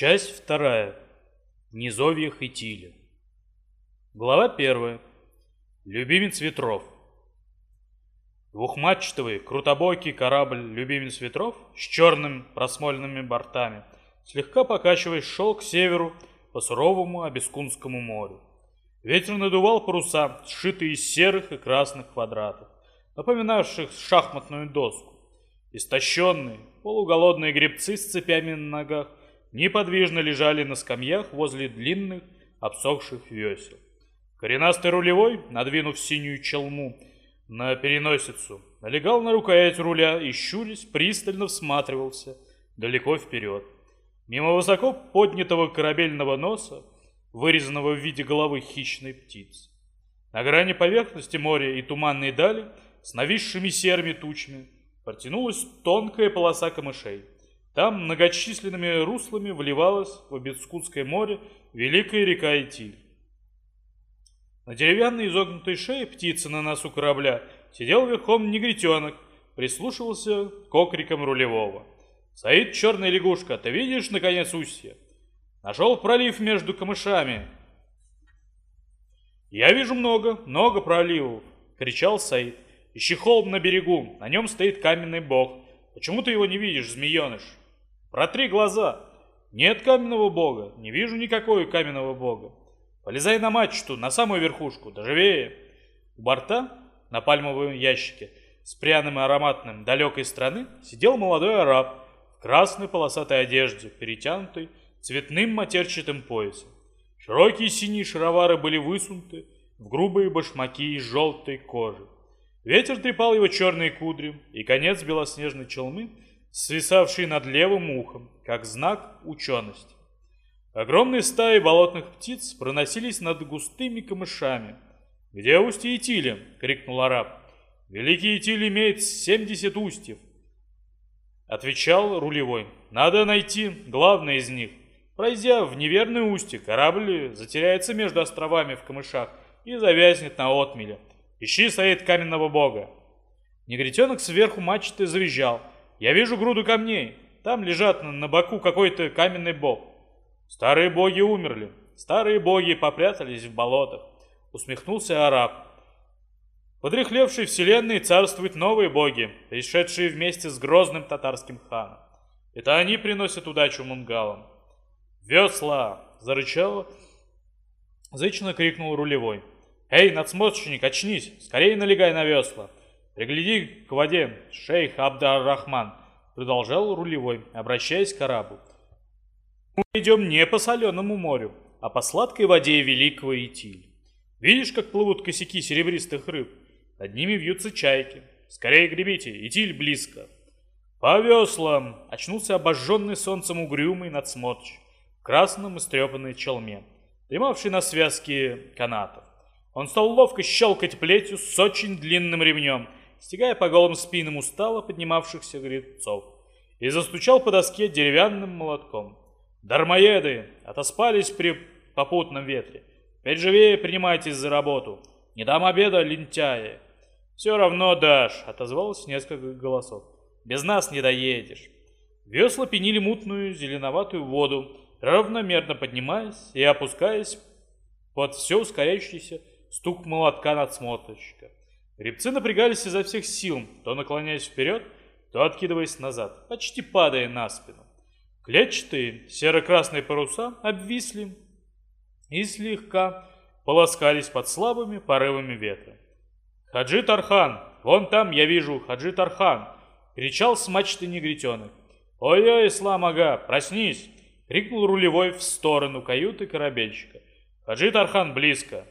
Часть вторая. В низовьях Итиля. Глава первая. Любимец ветров. Двухмачтовый, крутобокий корабль «Любимец ветров» с черными просмоленными бортами, слегка покачиваясь, шел к северу по суровому Абискунскому морю. Ветер надувал паруса, сшитые из серых и красных квадратов, напоминавших шахматную доску. Истощенные, полуголодные гребцы с цепями на ногах неподвижно лежали на скамьях возле длинных, обсохших весел. Коренастый рулевой, надвинув синюю челму на переносицу, налегал на рукоять руля и, щурясь, пристально всматривался далеко вперед. Мимо высоко поднятого корабельного носа, вырезанного в виде головы хищной птицы. На грани поверхности моря и туманной дали с нависшими серыми тучами протянулась тонкая полоса камышей. Там многочисленными руслами вливалась в Обескутское море великая река Итиль. На деревянной изогнутой шее птицы на носу корабля сидел верхом негритенок, прислушивался к окрикам рулевого. «Саид, черная лягушка, ты видишь, наконец, устье? Нашел пролив между камышами». «Я вижу много, много проливов», — кричал Саид. «Ищи холм на берегу, на нем стоит каменный бог. Почему ты его не видишь, змееныш?» Протри глаза. Нет каменного бога. Не вижу никакого каменного бога. Полезай на мачту, на самую верхушку, да живее. У борта, на пальмовом ящике, с пряным и ароматным далекой страны, сидел молодой араб в красной полосатой одежде, перетянутой цветным матерчатым поясом. Широкие синие шаровары были высунуты в грубые башмаки из желтой кожи. Ветер трепал его черные кудри, и конец белоснежной челмы свисавший над левым ухом, как знак учености. Огромные стаи болотных птиц проносились над густыми камышами. «Где устье Итиля?» — крикнул араб. «Великий Итиль имеет семьдесят устьев», — отвечал рулевой. «Надо найти главное из них. Пройдя в неверное устье, корабль затеряется между островами в камышах и завязнет на отмеле. Ищи стоит каменного бога». Негритенок сверху мачты завизжал — я вижу груду камней. Там лежат на, боку какой-то каменный бог. Старые боги умерли. Старые боги попрятались в болотах. Усмехнулся араб. Подрехлевшей вселенной царствуют новые боги, пришедшие вместе с грозным татарским ханом. Это они приносят удачу мунгалам. «Весла!» — зарычал, зычно крикнул рулевой. «Эй, надсмотрщик, очнись! Скорее налегай на весла!» «Пригляди к воде, шейх Абдар-Рахман», — продолжал рулевой, обращаясь к арабу. «Мы идем не по соленому морю, а по сладкой воде великого Итиль. Видишь, как плывут косяки серебристых рыб? Над ними вьются чайки. Скорее гребите, Итиль близко». «По веслам!» — очнулся обожженный солнцем угрюмый надсмотрщик в красном истрепанной челме, дремавший на связке канатов. Он стал ловко щелкать плетью с очень длинным ремнем — стегая по голым спинам устало поднимавшихся гребцов, и застучал по доске деревянным молотком. «Дармоеды! Отоспались при попутном ветре! Теперь живее принимайтесь за работу! Не дам обеда, лентяи!» «Все равно дашь!» — отозвалось несколько голосов. «Без нас не доедешь!» Весла пенили мутную зеленоватую воду, равномерно поднимаясь и опускаясь под все ускоряющийся стук молотка надсмотрщика. Гребцы напрягались изо всех сил, то наклоняясь вперед, то откидываясь назад, почти падая на спину. Клетчатые серо-красные паруса обвисли и слегка полоскались под слабыми порывами ветра. «Хаджи Тархан! Вон там я вижу Хаджи Тархан!» — кричал с мачты негритенок. «Ой-ой, Ислам Ага, проснись!» — крикнул рулевой в сторону каюты корабельщика. «Хаджи Тархан близко!»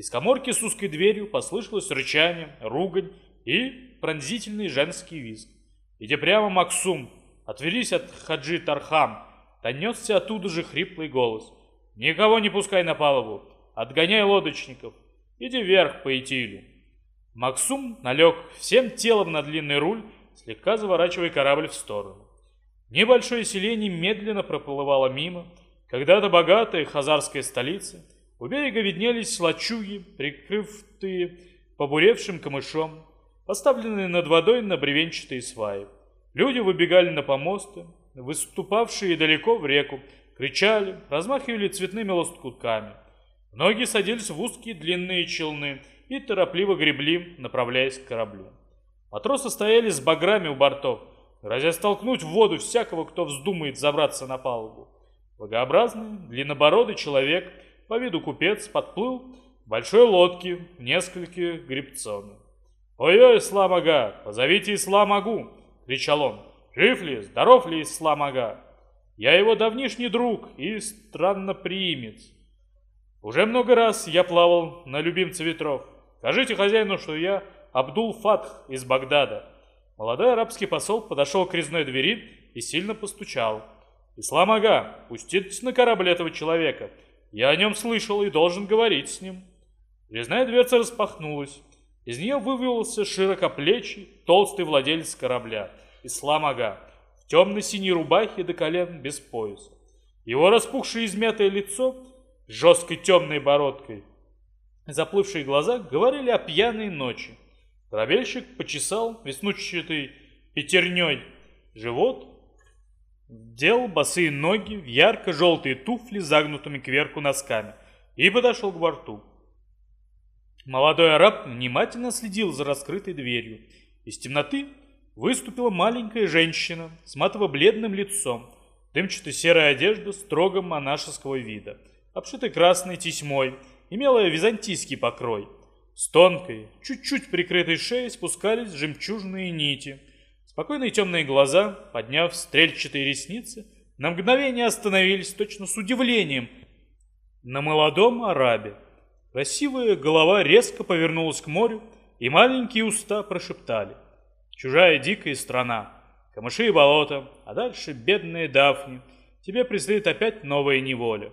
Из коморки с узкой дверью послышалось рычание, ругань и пронзительный женский визг. Идя прямо Максум, отверись от Хаджи Тархам, донесся оттуда же хриплый голос. «Никого не пускай на палубу, отгоняй лодочников, иди вверх по Итилю». Максум налег всем телом на длинный руль, слегка заворачивая корабль в сторону. Небольшое селение медленно проплывало мимо, когда-то богатая хазарская столица — у берега виднелись лачуги, прикрытые побуревшим камышом, поставленные над водой на бревенчатые сваи. Люди выбегали на помосты, выступавшие далеко в реку, кричали, размахивали цветными лоскутками. Многие садились в узкие длинные челны и торопливо гребли, направляясь к кораблю. Матросы стояли с баграми у бортов, грозя столкнуть в воду всякого, кто вздумает забраться на палубу. Благообразный, длиннобородый человек, по виду купец, подплыл в большой лодке нескольких гребцами. «Ой-ой, Исламага, позовите Исламагу!» — кричал он. «Жив ли, здоров ли Исламага? Я его давнишний друг и странно приимец. Уже много раз я плавал на любимце ветров. Скажите хозяину, что я Абдул Фатх из Багдада». Молодой арабский посол подошел к резной двери и сильно постучал. «Ислам Ага, пуститесь на корабль этого человека. Я о нем слышал и должен говорить с ним». Резная дверца распахнулась. Из нее вывелся широкоплечий, толстый владелец корабля, Ислам Ага, в темно-синей рубахе до колен без пояса. Его распухшее измятое лицо с жесткой темной бородкой, заплывшие глаза говорили о пьяной ночи. Корабельщик почесал веснущатой пятерней живот Делал босые ноги в ярко-желтые туфли с загнутыми кверху носками и подошел к борту. Молодой араб внимательно следил за раскрытой дверью. Из темноты выступила маленькая женщина с матово-бледным лицом, дымчатой серая одежда строго монашеского вида, обшитая красной тесьмой, имела византийский покрой. С тонкой, чуть-чуть прикрытой шеей спускались жемчужные нити – Спокойные темные глаза, подняв стрельчатые ресницы, на мгновение остановились точно с удивлением на молодом арабе. Красивая голова резко повернулась к морю, и маленькие уста прошептали. Чужая дикая страна, камыши и болота, а дальше бедные Дафни. Тебе предстоит опять новая неволя.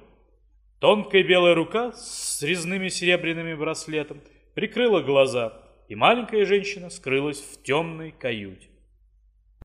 Тонкая белая рука с резными серебряными браслетом прикрыла глаза, и маленькая женщина скрылась в темной каюте.